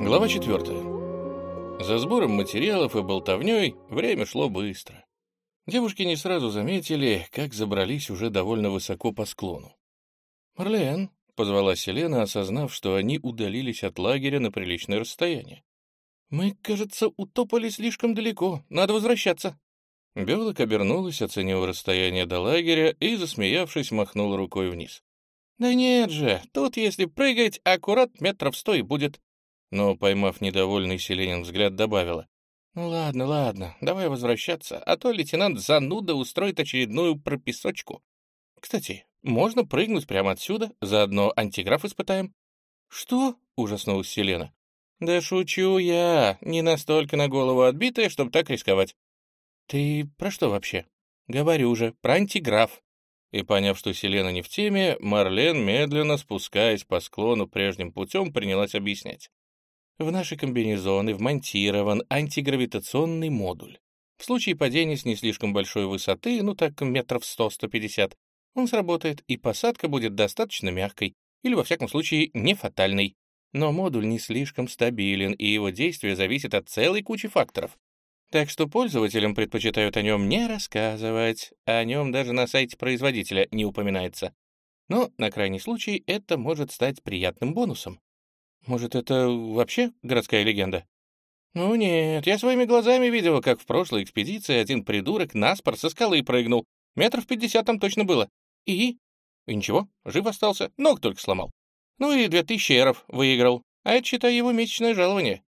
Глава 4. За сбором материалов и болтовней время шло быстро. Девушки не сразу заметили, как забрались уже довольно высоко по склону. «Марлен», — позвала Селена, осознав, что они удалились от лагеря на приличное расстояние. «Мы, кажется, утопали слишком далеко. Надо возвращаться». Белок обернулась, оценила расстояние до лагеря и, засмеявшись, махнула рукой вниз. «Да нет же, тут, если прыгать, аккурат метров сто и будет но, поймав недовольный Селенин взгляд, добавила. «Ну ладно, ладно, давай возвращаться, а то лейтенант зануда устроит очередную прописочку. Кстати, можно прыгнуть прямо отсюда, заодно антиграф испытаем». «Что?» — ужаснулась Селена. «Да шучу я, не настолько на голову отбитая, чтобы так рисковать». «Ты про что вообще?» «Говорю же, про антиграф». И, поняв, что Селена не в теме, Марлен, медленно спускаясь по склону прежним путем, принялась объяснять. В наши комбинезоны вмонтирован антигравитационный модуль. В случае падения с не слишком большой высоты, ну так метров 100-150, он сработает, и посадка будет достаточно мягкой, или, во всяком случае, не фатальной. Но модуль не слишком стабилен, и его действие зависит от целой кучи факторов. Так что пользователям предпочитают о нем не рассказывать, а о нем даже на сайте производителя не упоминается. Но, на крайний случай, это может стать приятным бонусом. Может, это вообще городская легенда? Ну нет, я своими глазами видела, как в прошлой экспедиции один придурок наспор со скалы прыгнул. Метров пятьдесят там точно было. И? И ничего, жив остался, ног только сломал. Ну и две тысячи эров выиграл. А это, считай, его месячное жалование.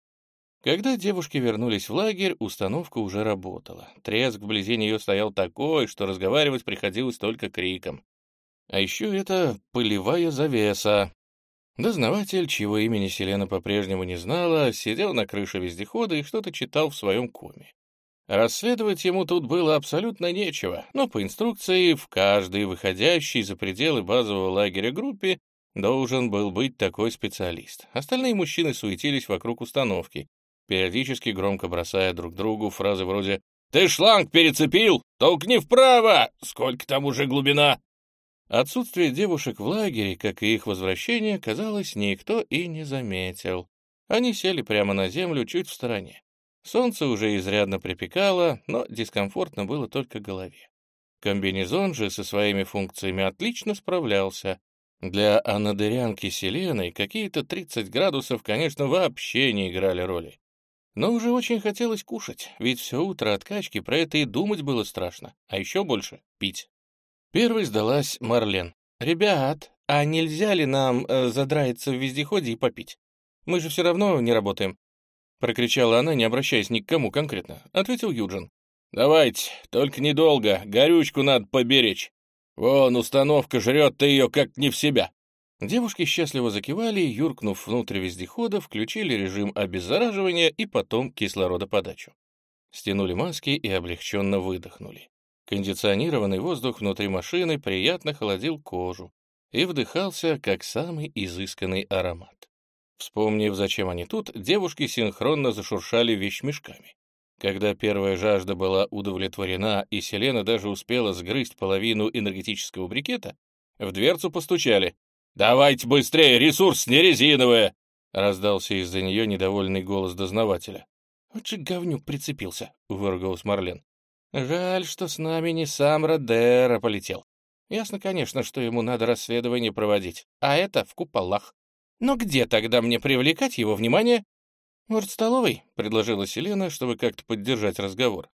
Когда девушки вернулись в лагерь, установка уже работала. Треск вблизи нее стоял такой, что разговаривать приходилось только криком. А еще это пылевая завеса, Дознаватель, чьего имени Селена по-прежнему не знала, сидел на крыше вездехода и что-то читал в своем коме. Расследовать ему тут было абсолютно нечего, но по инструкции в каждой выходящей за пределы базового лагеря группе должен был быть такой специалист. Остальные мужчины суетились вокруг установки, периодически громко бросая друг другу фразы вроде «Ты шланг перецепил? Толкни вправо! Сколько там уже глубина?» Отсутствие девушек в лагере, как и их возвращение, казалось, никто и не заметил. Они сели прямо на землю, чуть в стороне. Солнце уже изрядно припекало, но дискомфортно было только голове. Комбинезон же со своими функциями отлично справлялся. Для анадырянки Селены какие-то 30 градусов, конечно, вообще не играли роли. Но уже очень хотелось кушать, ведь все утро от качки про это и думать было страшно, а еще больше — пить. Первой сдалась Марлен. «Ребят, а нельзя ли нам э, задраиться в вездеходе и попить? Мы же все равно не работаем». Прокричала она, не обращаясь ни к кому конкретно. Ответил Юджин. «Давайте, только недолго, горючку надо поберечь. Вон, установка жрет-то ее как не в себя». Девушки счастливо закивали, юркнув внутрь вездехода, включили режим обеззараживания и потом кислородоподачу. Стянули маски и облегченно выдохнули. Кондиционированный воздух внутри машины приятно холодил кожу и вдыхался, как самый изысканный аромат. Вспомнив, зачем они тут, девушки синхронно зашуршали вещмешками. Когда первая жажда была удовлетворена, и Селена даже успела сгрызть половину энергетического брикета, в дверцу постучали. «Давайте быстрее, ресурс не резиновый!» — раздался из-за нее недовольный голос дознавателя. «Вот же говнюк прицепился», — выругалась Марлен. Жаль, что с нами не сам Родера полетел. Ясно, конечно, что ему надо расследование проводить, а это в куполах. Но где тогда мне привлекать его внимание? Может, столовой? — предложила Селена, чтобы как-то поддержать разговор.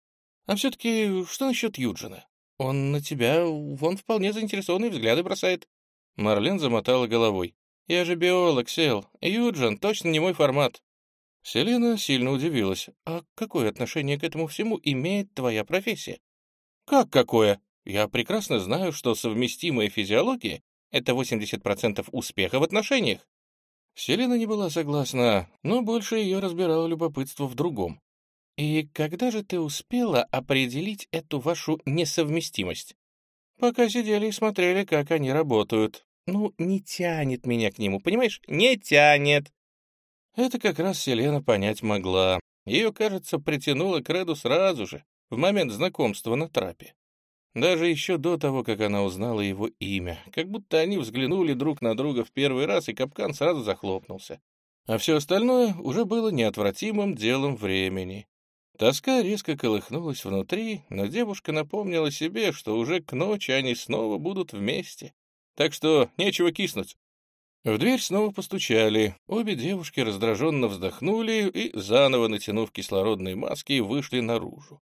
А все-таки что насчет Юджина? Он на тебя, вон вполне заинтересованные взгляды бросает. Марлен замотала головой. Я же биолог, Сел. Юджин точно не мой формат. Селена сильно удивилась. «А какое отношение к этому всему имеет твоя профессия?» «Как какое? Я прекрасно знаю, что совместимая физиология — это 80% успеха в отношениях». Селена не была согласна, но больше ее разбирало любопытство в другом. «И когда же ты успела определить эту вашу несовместимость?» «Пока сидели и смотрели, как они работают. Ну, не тянет меня к нему, понимаешь? Не тянет!» Это как раз Селена понять могла. Ее, кажется, притянуло к Реду сразу же, в момент знакомства на трапе. Даже еще до того, как она узнала его имя, как будто они взглянули друг на друга в первый раз, и капкан сразу захлопнулся. а все остальное уже было неотвратимым делом времени. Тоска резко колыхнулась внутри, но девушка напомнила себе, что уже к ночи они снова будут вместе. Так что нечего киснуть. В дверь снова постучали. Обе девушки раздраженно вздохнули и, заново натянув кислородные маски, вышли наружу.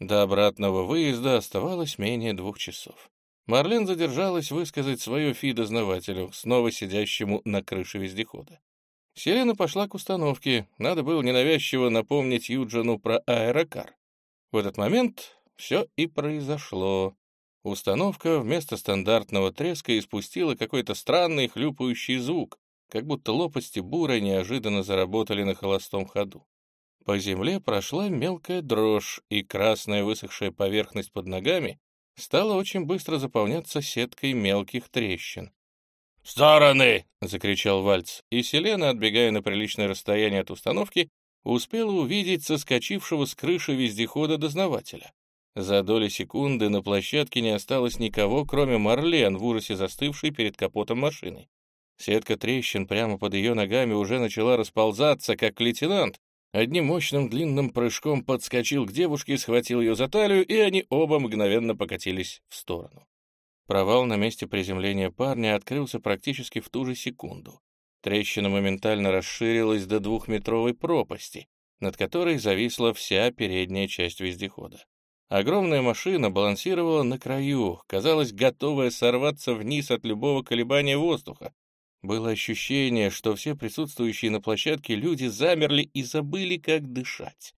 До обратного выезда оставалось менее двух часов. Марлен задержалась высказать свое фи дознавателю, снова сидящему на крыше вездехода. Селена пошла к установке, надо было ненавязчиво напомнить Юджину про аэрокар. В этот момент все и произошло. Установка вместо стандартного треска испустила какой-то странный хлюпающий звук, как будто лопасти бура неожиданно заработали на холостом ходу. По земле прошла мелкая дрожь, и красная высохшая поверхность под ногами стала очень быстро заполняться сеткой мелких трещин. стороны!» — закричал Вальц, и Селена, отбегая на приличное расстояние от установки, успела увидеть соскочившего с крыши вездехода дознавателя. За доли секунды на площадке не осталось никого, кроме Марлен, в ужасе застывшей перед капотом машины. Сетка трещин прямо под ее ногами уже начала расползаться, как лейтенант. Одним мощным длинным прыжком подскочил к девушке, схватил ее за талию, и они оба мгновенно покатились в сторону. Провал на месте приземления парня открылся практически в ту же секунду. Трещина моментально расширилась до двухметровой пропасти, над которой зависла вся передняя часть вездехода. Огромная машина балансировала на краю, казалось, готовая сорваться вниз от любого колебания воздуха. Было ощущение, что все присутствующие на площадке люди замерли и забыли, как дышать.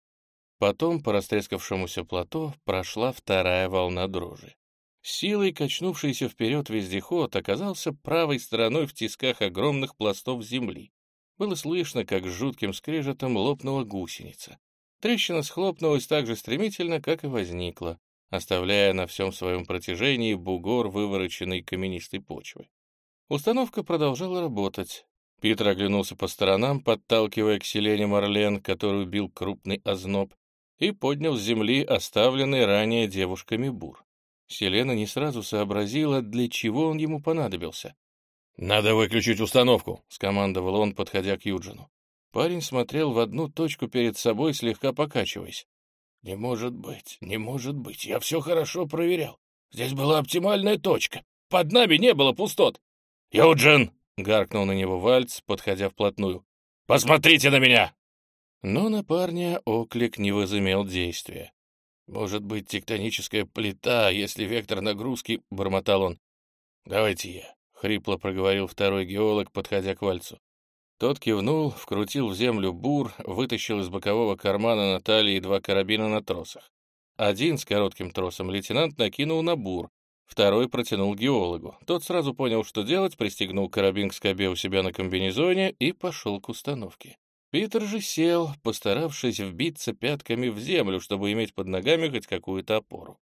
Потом по растрескавшемуся плато прошла вторая волна дрожи. Силой качнувшийся вперед вездеход оказался правой стороной в тисках огромных пластов земли. Было слышно, как с жутким скрежетом лопнула гусеница. Трещина схлопнулась так же стремительно, как и возникла, оставляя на всем своем протяжении бугор вывороченной каменистой почвы. Установка продолжала работать. Питер оглянулся по сторонам, подталкивая к селене Марлен, которую бил крупный озноб, и поднял с земли оставленный ранее девушками бур. Селена не сразу сообразила, для чего он ему понадобился. «Надо выключить установку», — скомандовал он, подходя к Юджину. Парень смотрел в одну точку перед собой, слегка покачиваясь. «Не может быть, не может быть, я все хорошо проверял. Здесь была оптимальная точка. Под нами не было пустот». «Юджин!» — гаркнул на него Вальц, подходя вплотную. «Посмотрите на меня!» Но на парня оклик не возымел действия. «Может быть, тектоническая плита, если вектор нагрузки...» — бормотал он. «Давайте я», — хрипло проговорил второй геолог, подходя к Вальцу. Тот кивнул, вкрутил в землю бур, вытащил из бокового кармана на талии два карабина на тросах. Один с коротким тросом лейтенант накинул на бур, второй протянул геологу. Тот сразу понял, что делать, пристегнул карабин к скобе у себя на комбинезоне и пошел к установке. Питер же сел, постаравшись вбиться пятками в землю, чтобы иметь под ногами хоть какую-то опору.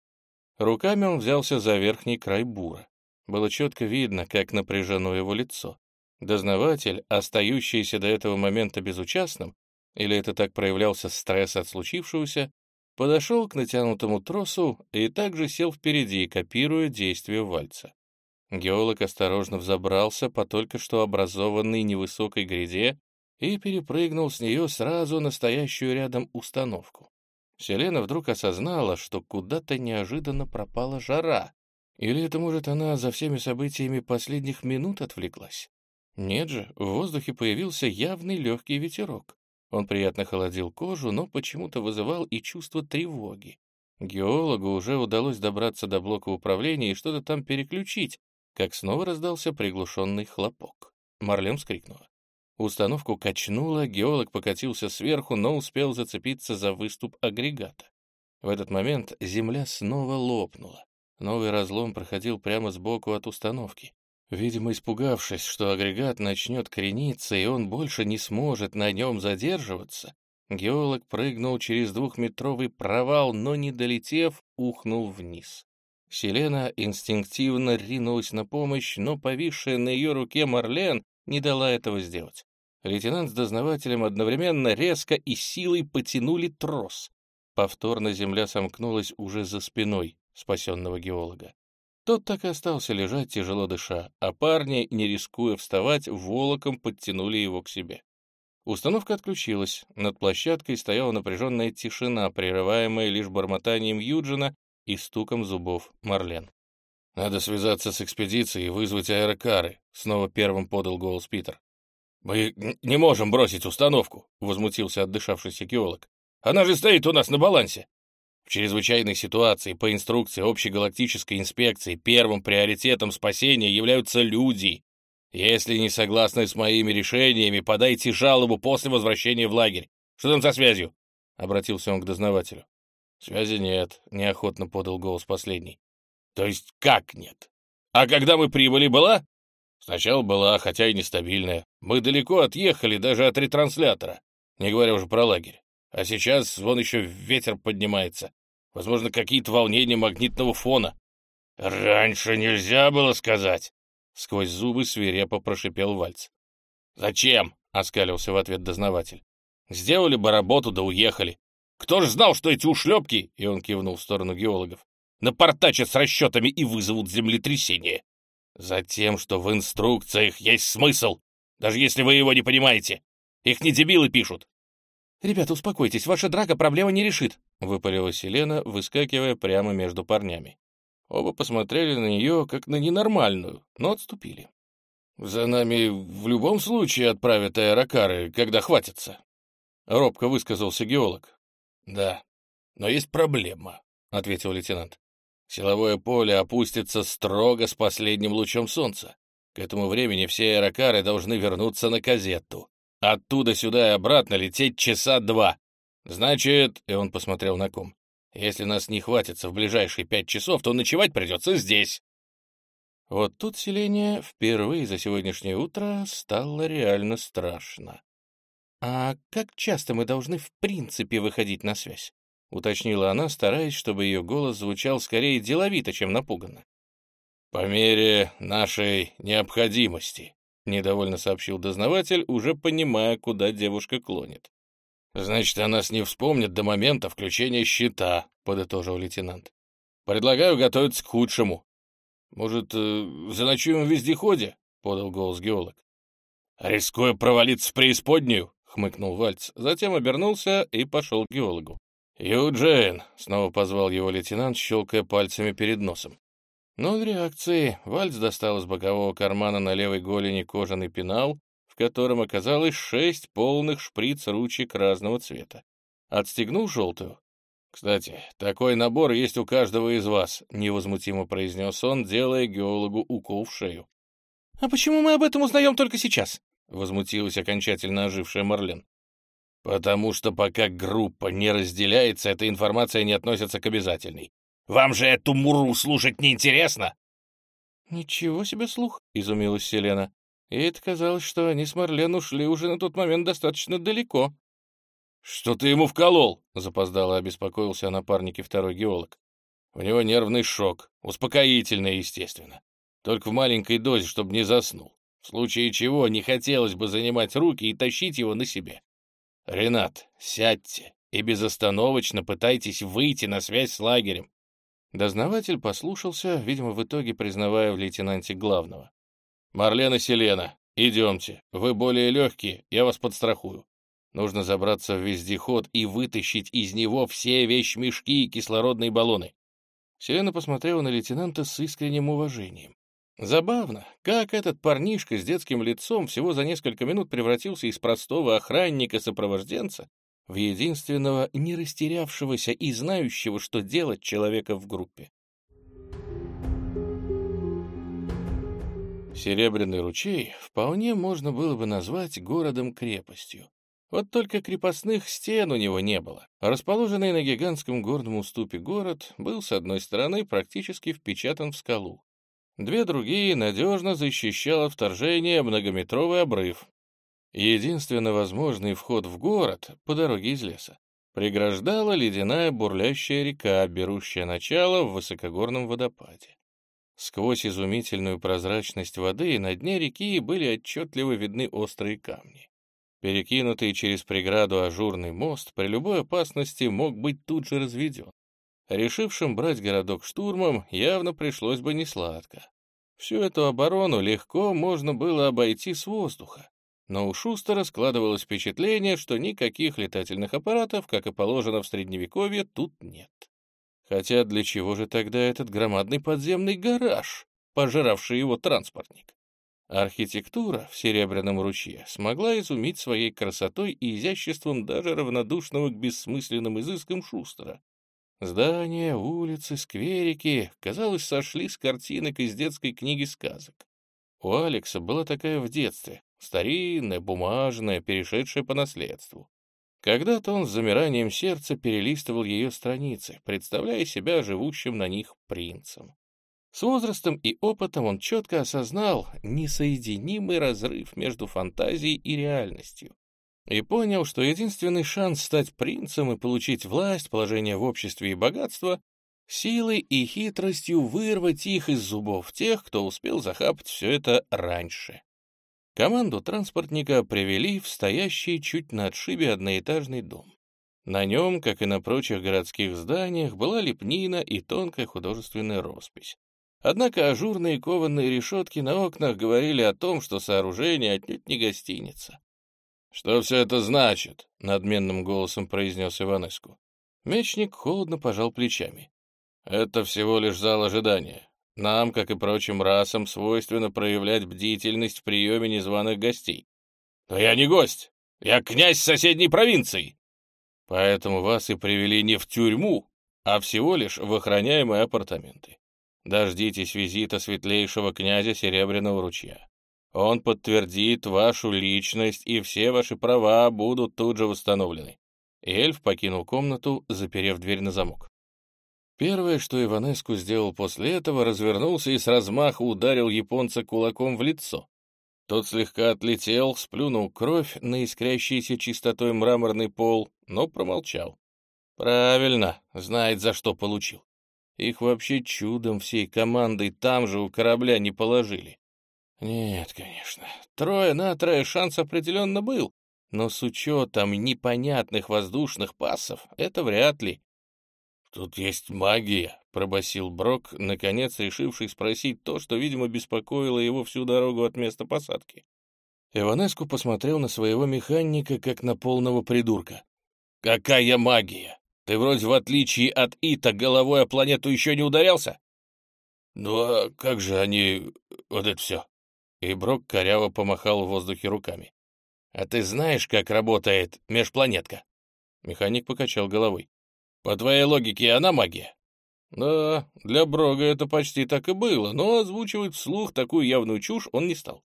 Руками он взялся за верхний край бура. Было четко видно, как напряжено его лицо. Дознаватель, остающийся до этого момента безучастным, или это так проявлялся стресс от случившегося, подошел к натянутому тросу и также сел впереди, копируя действия вальца. Геолог осторожно взобрался по только что образованной невысокой гряде и перепрыгнул с нее сразу настоящую рядом установку. Селена вдруг осознала, что куда-то неожиданно пропала жара. Или это, может, она за всеми событиями последних минут отвлеклась? Нет же, в воздухе появился явный легкий ветерок. Он приятно холодил кожу, но почему-то вызывал и чувство тревоги. Геологу уже удалось добраться до блока управления и что-то там переключить, как снова раздался приглушенный хлопок. Марлем вскрикнула. Установку качнуло, геолог покатился сверху, но успел зацепиться за выступ агрегата. В этот момент земля снова лопнула. Новый разлом проходил прямо сбоку от установки. Видимо, испугавшись, что агрегат начнет крениться и он больше не сможет на нем задерживаться, геолог прыгнул через двухметровый провал, но, не долетев, ухнул вниз. Селена инстинктивно ринулась на помощь, но повисшая на ее руке Марлен не дала этого сделать. Лейтенант с дознавателем одновременно резко и силой потянули трос. Повторно земля сомкнулась уже за спиной спасенного геолога. Тот так и остался лежать, тяжело дыша, а парни, не рискуя вставать, волоком подтянули его к себе. Установка отключилась. Над площадкой стояла напряженная тишина, прерываемая лишь бормотанием Юджина и стуком зубов Марлен. «Надо связаться с экспедицией и вызвать аэрокары», — снова первым подал голос Питер. «Мы не можем бросить установку», — возмутился отдышавшийся геолог. «Она же стоит у нас на балансе». В чрезвычайной ситуации по инструкции общегалактической инспекции первым приоритетом спасения являются люди. Если не согласны с моими решениями, подайте жалобу после возвращения в лагерь. Что там со связью?» — обратился он к дознавателю. «Связи нет», — неохотно подал голос последний. То есть как нет? А когда мы прибыли, была? Сначала была, хотя и нестабильная. Мы далеко отъехали даже от ретранслятора, не говоря уже про лагерь. А сейчас вон еще ветер поднимается. Возможно, какие-то волнения магнитного фона. Раньше нельзя было сказать. Сквозь зубы свирепо прошипел Вальц. «Зачем?» — оскалился в ответ дознаватель. «Сделали бы работу, да уехали. Кто ж знал, что эти ушлепки...» — и он кивнул в сторону геологов напортачат с расчетами и вызовут землетрясение. Затем, что в инструкциях есть смысл, даже если вы его не понимаете. Их не дебилы пишут. «Ребята, успокойтесь, ваша драка проблема не решит», — выпалила Селена, выскакивая прямо между парнями. Оба посмотрели на нее, как на ненормальную, но отступили. «За нами в любом случае отправят аэрокары, когда хватится», — робко высказался геолог. «Да, но есть проблема», — ответил лейтенант. Силовое поле опустится строго с последним лучом солнца. К этому времени все аэрокары должны вернуться на Казетту. Оттуда сюда и обратно лететь часа два. Значит, и он посмотрел на ком, если нас не хватится в ближайшие пять часов, то ночевать придется здесь. Вот тут селение впервые за сегодняшнее утро стало реально страшно. А как часто мы должны в принципе выходить на связь? — уточнила она, стараясь, чтобы ее голос звучал скорее деловито, чем напуганно. «По мере нашей необходимости», — недовольно сообщил дознаватель, уже понимая, куда девушка клонит. «Значит, о нас не вспомнят до момента включения щита», — подытожил лейтенант. «Предлагаю готовиться к худшему». «Может, э, заночуем в вездеходе?» — подал голос геолог. «Рискуя провалиться в преисподнюю», — хмыкнул Вальц, затем обернулся и пошел к геологу. «Юджин!» — снова позвал его лейтенант, щелкая пальцами перед носом. Ноль реакции. Вальц достал из бокового кармана на левой голени кожаный пенал, в котором оказалось шесть полных шприц-ручек разного цвета. Отстегнул желтую. «Кстати, такой набор есть у каждого из вас», — невозмутимо произнес он, делая геологу укол в шею. «А почему мы об этом узнаем только сейчас?» — возмутилась окончательно ожившая Марлен. «Потому что пока группа не разделяется, эта информация не относится к обязательной. Вам же эту муру слушать неинтересно?» «Ничего себе слух!» — изумилась Селена. Ей это казалось, что они с Марлен ушли уже на тот момент достаточно далеко. «Что ты ему вколол?» — запоздало обеспокоился о напарнике второй геолог. «У него нервный шок, успокоительное, естественно. Только в маленькой дозе, чтобы не заснул. В случае чего не хотелось бы занимать руки и тащить его на себе. «Ренат, сядьте и безостановочно пытайтесь выйти на связь с лагерем». Дознаватель послушался, видимо, в итоге признавая в лейтенанте главного. «Марлена Селена, идемте. Вы более легкие, я вас подстрахую. Нужно забраться в вездеход и вытащить из него все вещмешки и кислородные баллоны». Селена посмотрела на лейтенанта с искренним уважением. Забавно, как этот парнишка с детским лицом всего за несколько минут превратился из простого охранника-сопровожденца в единственного не растерявшегося и знающего, что делать человека в группе. Серебряный ручей вполне можно было бы назвать городом-крепостью. Вот только крепостных стен у него не было. Расположенный на гигантском горном уступе город был, с одной стороны, практически впечатан в скалу, Две другие надежно защищало вторжение многометровый обрыв. Единственно возможный вход в город по дороге из леса преграждала ледяная бурлящая река, берущая начало в высокогорном водопаде. Сквозь изумительную прозрачность воды на дне реки были отчетливо видны острые камни. Перекинутый через преграду ажурный мост при любой опасности мог быть тут же разведен. Решившим брать городок штурмом явно пришлось бы несладко. Всю эту оборону легко можно было обойти с воздуха. Но у Шустера складывалось впечатление, что никаких летательных аппаратов, как и положено в Средневековье, тут нет. Хотя для чего же тогда этот громадный подземный гараж, пожиравший его транспортник? Архитектура в Серебряном ручье смогла изумить своей красотой и изяществом даже равнодушного к бессмысленным изыскам Шустера. Здания, улицы, скверики, казалось, сошли с картинок из детской книги сказок. У Алекса была такая в детстве, старинная, бумажная, перешедшая по наследству. Когда-то он с замиранием сердца перелистывал ее страницы, представляя себя живущим на них принцем. С возрастом и опытом он четко осознал несоединимый разрыв между фантазией и реальностью и понял, что единственный шанс стать принцем и получить власть, положение в обществе и богатство — силой и хитростью вырвать их из зубов тех, кто успел захапать все это раньше. Команду транспортника привели в стоящий чуть на отшибе одноэтажный дом. На нем, как и на прочих городских зданиях, была лепнина и тонкая художественная роспись. Однако ажурные кованые решетки на окнах говорили о том, что сооружение отнюдь не гостиница. «Что все это значит?» — надменным голосом произнес Иванеску. Мечник холодно пожал плечами. «Это всего лишь зал ожидания. Нам, как и прочим расам, свойственно проявлять бдительность в приеме незваных гостей. Но я не гость, я князь соседней провинции. Поэтому вас и привели не в тюрьму, а всего лишь в охраняемые апартаменты. Дождитесь визита светлейшего князя Серебряного ручья. Он подтвердит вашу личность, и все ваши права будут тут же восстановлены. эльф покинул комнату, заперев дверь на замок. Первое, что Иванеску сделал после этого, развернулся и с размаху ударил японца кулаком в лицо. Тот слегка отлетел, сплюнул кровь на искрящийся чистотой мраморный пол, но промолчал. Правильно, знает, за что получил. Их вообще чудом всей командой там же у корабля не положили. Нет, конечно, трое на трое шанс определенно был, но с учетом непонятных воздушных пассов это вряд ли. «Тут есть магия», — пробасил Брок, наконец решивший спросить то, что, видимо, беспокоило его всю дорогу от места посадки. Иванеску посмотрел на своего механика, как на полного придурка. «Какая магия! Ты вроде в отличие от Ита головой о планету еще не ударялся? Ну а как же они... вот это все? И Брок коряво помахал в воздухе руками. А ты знаешь, как работает межпланетка? Механик покачал головой. По твоей логике, она магия? Да, для Брога это почти так и было, но озвучивать вслух такую явную чушь он не стал.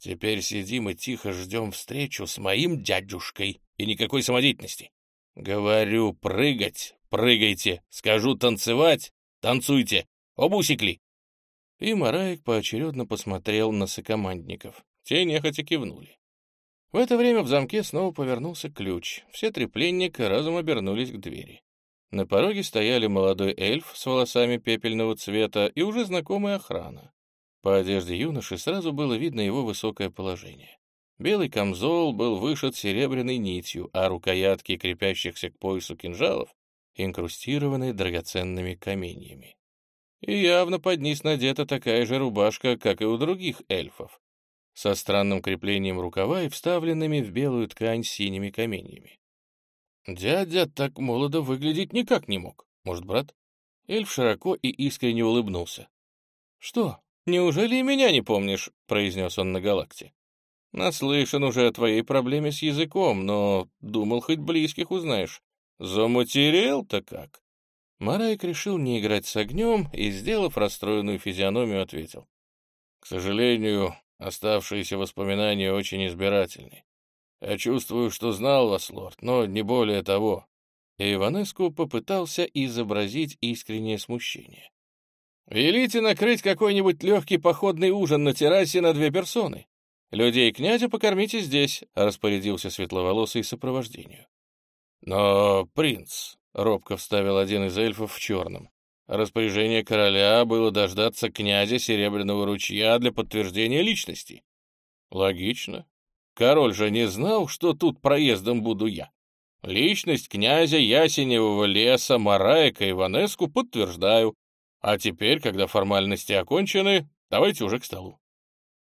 Теперь сидим и тихо ждем встречу с моим дядюшкой, и никакой самодеятельности. Говорю, прыгать, прыгайте, скажу танцевать, танцуйте, обусекли. И Мараек поочередно посмотрел на сокомандников. Те нехотя кивнули. В это время в замке снова повернулся ключ. Все три пленника разом обернулись к двери. На пороге стояли молодой эльф с волосами пепельного цвета и уже знакомая охрана. По одежде юноши сразу было видно его высокое положение. Белый камзол был вышит серебряной нитью, а рукоятки крепящихся к поясу кинжалов инкрустированы драгоценными каменьями. И явно под низ надета такая же рубашка, как и у других эльфов, со странным креплением рукава и вставленными в белую ткань синими каменьями. Дядя так молодо выглядеть никак не мог. Может, брат? Эльф широко и искренне улыбнулся. «Что, неужели и меня не помнишь?» — произнес он на галакте. Наслышан уже о твоей проблеме с языком, но думал, хоть близких узнаешь. Заматерел-то как?» Марайк решил не играть с огнем и, сделав расстроенную физиономию, ответил. «К сожалению, оставшиеся воспоминания очень избирательны. Я чувствую, что знал вас, лорд, но не более того». И Иванеску попытался изобразить искреннее смущение. «Велите накрыть какой-нибудь легкий походный ужин на террасе на две персоны. «Людей князя покормите здесь», — распорядился светловолосый сопровождению. «Но, принц», — робко вставил один из эльфов в черном, «распоряжение короля было дождаться князя Серебряного ручья для подтверждения личности». «Логично. Король же не знал, что тут проездом буду я. Личность князя Ясеневого леса Мараека Иванеску подтверждаю. А теперь, когда формальности окончены, давайте уже к столу».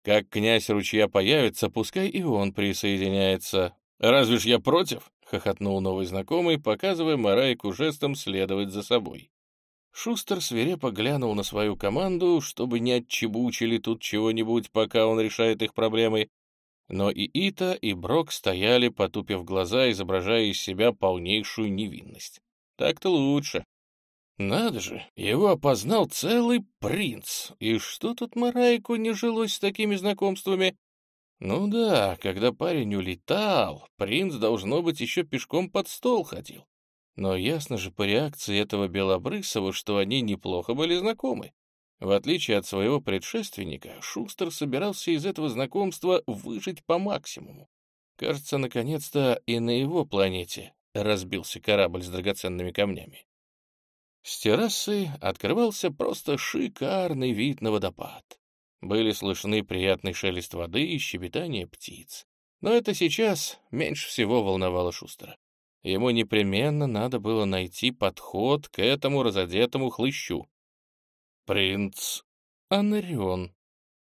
Как князь ручья появится, пускай и он присоединяется. Разве ж я против? — хохотнул новый знакомый, показывая Марайку жестом следовать за собой. Шустер свирепо глянул на свою команду, чтобы не отчебучили тут чего-нибудь, пока он решает их проблемы. Но и Ита, и Брок стояли, потупив глаза, изображая из себя полнейшую невинность. Так-то лучше. Надо же, его опознал целый принц. И что тут Марайку не жилось с такими знакомствами? Ну да, когда парень улетал, принц, должно быть, еще пешком под стол ходил. Но ясно же по реакции этого Белобрысова, что они неплохо были знакомы. В отличие от своего предшественника, Шустер собирался из этого знакомства выжить по максимуму. Кажется, наконец-то и на его планете разбился корабль с драгоценными камнями. С террасы открывался просто шикарный вид на водопад. Были слышны приятный шелест воды и щебетание птиц. Но это сейчас меньше всего волновало Шустера. Ему непременно надо было найти подход к этому разодетому хлыщу. «Принц Анарион.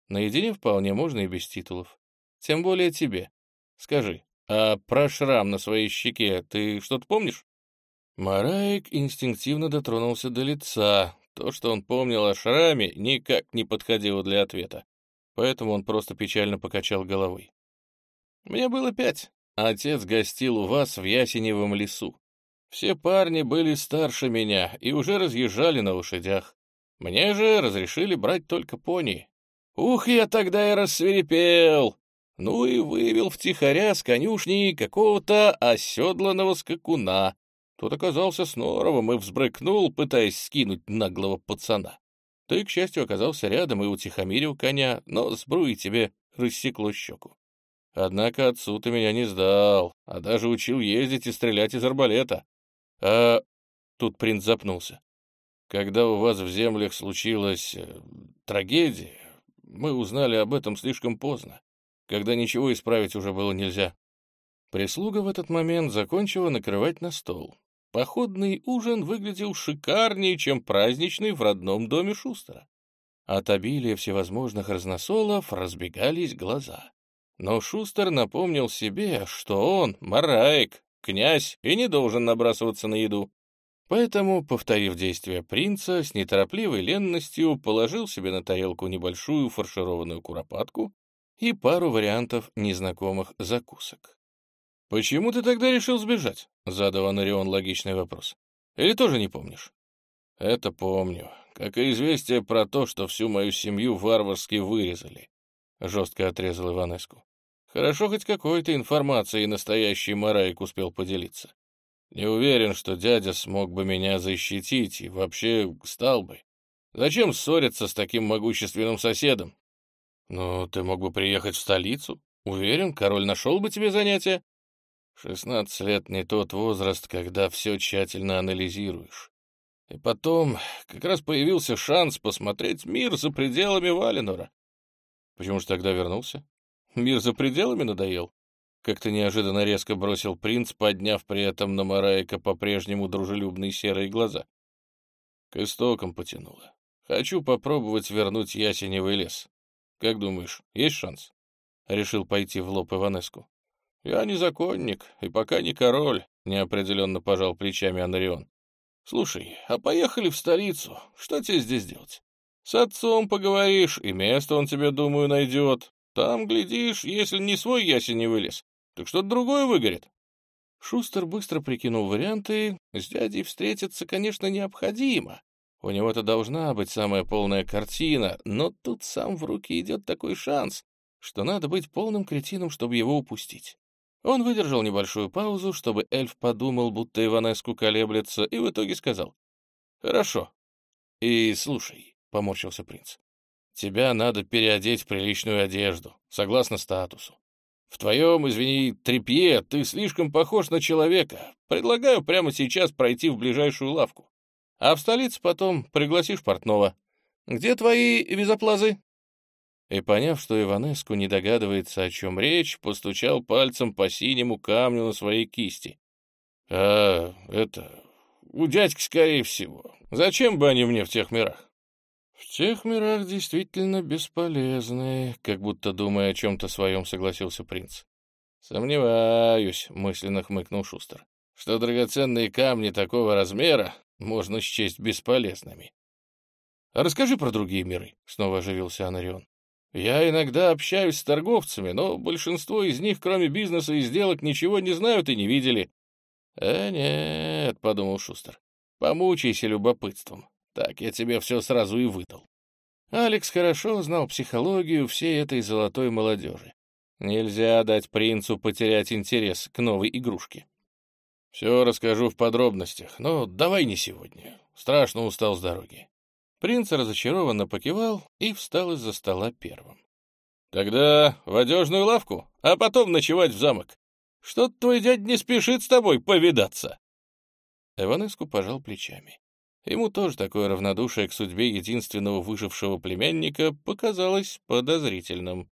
Наедине вполне можно и без титулов. Тем более тебе. Скажи, а про шрам на своей щеке ты что-то помнишь?» Мараик инстинктивно дотронулся до лица. То, что он помнил о шраме, никак не подходило для ответа. Поэтому он просто печально покачал головой. «Мне было пять. Отец гостил у вас в Ясеневом лесу. Все парни были старше меня и уже разъезжали на лошадях. Мне же разрешили брать только пони. Ух, я тогда и рассверепел! Ну и вывел втихаря с конюшни какого-то оседланного скакуна, тот оказался с норовом и взбрыкнул, пытаясь скинуть наглого пацана. Ты, к счастью, оказался рядом и утихомирил коня, но сбруи тебе рассекло щеку. Однако отцу ты меня не сдал, а даже учил ездить и стрелять из арбалета. А... Тут принц запнулся. Когда у вас в землях случилась э, трагедия, мы узнали об этом слишком поздно, когда ничего исправить уже было нельзя. Прислуга в этот момент закончила накрывать на стол. Походный ужин выглядел шикарнее, чем праздничный в родном доме Шустера. От обилия всевозможных разносолов разбегались глаза. Но Шустер напомнил себе, что он, Мараек, князь, и не должен набрасываться на еду. Поэтому, повторив действия принца, с неторопливой ленностью положил себе на тарелку небольшую фаршированную куропатку и пару вариантов незнакомых закусок. «Почему ты тогда решил сбежать?» — задал Анарион логичный вопрос. «Или тоже не помнишь?» «Это помню, как и известие про то, что всю мою семью варварски вырезали», — жестко отрезал Иванеску. «Хорошо хоть какой-то информацией настоящий Мараик успел поделиться. Не уверен, что дядя смог бы меня защитить и вообще стал бы. Зачем ссориться с таким могущественным соседом? Ну, ты мог бы приехать в столицу. Уверен, король нашел бы тебе занятие. Шестнадцать лет не тот возраст, когда все тщательно анализируешь. И потом как раз появился шанс посмотреть мир за пределами Валенора. Почему же тогда вернулся? Мир за пределами надоел? Как-то неожиданно резко бросил принц, подняв при этом на Мараика по-прежнему дружелюбные серые глаза. К истокам потянуло. Хочу попробовать вернуть ясеневый лес. Как думаешь, есть шанс? Решил пойти в лоб Иванеску. «Я не законник, и пока не король», — неопределенно пожал плечами Анарион. «Слушай, а поехали в столицу. Что тебе здесь делать? С отцом поговоришь, и место он тебе, думаю, найдет. Там, глядишь, если не свой ясень не вылез, так что-то другое выгорит». Шустер быстро прикинул варианты. С дядей встретиться, конечно, необходимо. У него-то должна быть самая полная картина, но тут сам в руки идет такой шанс, что надо быть полным кретином, чтобы его упустить. Он выдержал небольшую паузу, чтобы эльф подумал, будто Иванеску колеблется, и в итоге сказал. «Хорошо. И слушай», — поморщился принц, — «тебя надо переодеть в приличную одежду, согласно статусу. В твоем, извини, трепье ты слишком похож на человека. Предлагаю прямо сейчас пройти в ближайшую лавку. А в столице потом пригласишь портного. Где твои визоплазы?» и, поняв, что Иванеску не догадывается, о чем речь, постучал пальцем по синему камню на своей кисти. «А, это... у дядьки, скорее всего. Зачем бы они мне в тех мирах?» «В тех мирах действительно бесполезны», — как будто думая о чем-то своем, согласился принц. «Сомневаюсь», — мысленно хмыкнул Шустер, «что драгоценные камни такого размера можно счесть бесполезными». «Расскажи про другие миры», — снова оживился Анарион. «Я иногда общаюсь с торговцами, но большинство из них, кроме бизнеса и сделок, ничего не знают и не видели». «Э, нет», — подумал Шустер, — «помучайся любопытством. Так я тебе все сразу и выдал». Алекс хорошо знал психологию всей этой золотой молодежи. Нельзя дать принцу потерять интерес к новой игрушке. Все расскажу в подробностях, но давай не сегодня. Страшно устал с дороги. Принц разочарованно покивал и встал из-за стола первым. Тогда в одежную лавку, а потом ночевать в замок. Что-то твой дядь не спешит с тобой повидаться. Эванеску пожал плечами. Ему тоже такое равнодушие к судьбе единственного выжившего племянника показалось подозрительным.